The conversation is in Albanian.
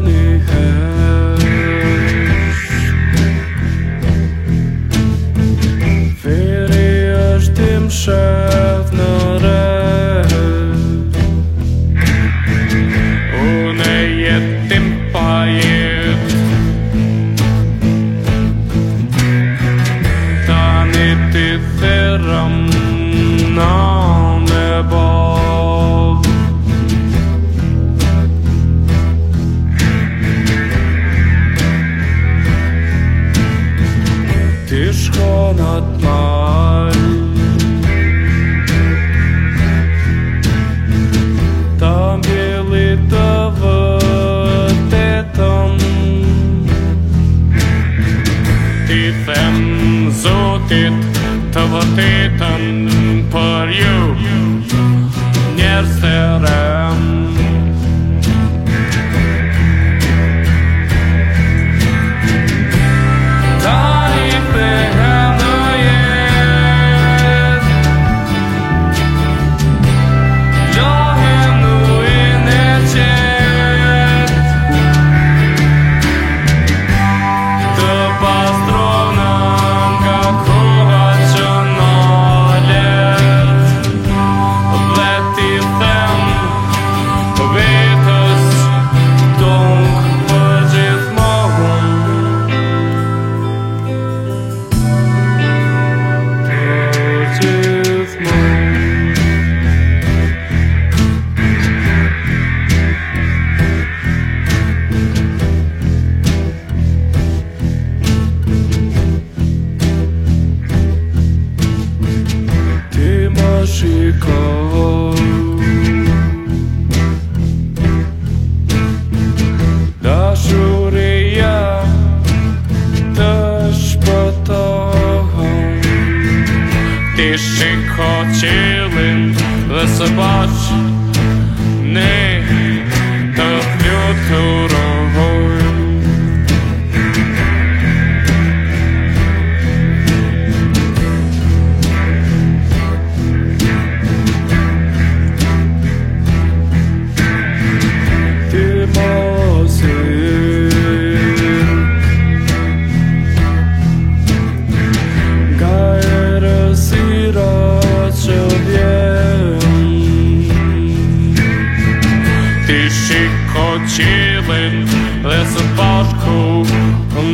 女孩。T'i shkonat marrë Tam gjellit të vëtetëm Ti them zotit të vëtetëm Për ju njerës terem ще хотіли висипач. chillin', listen ein cool.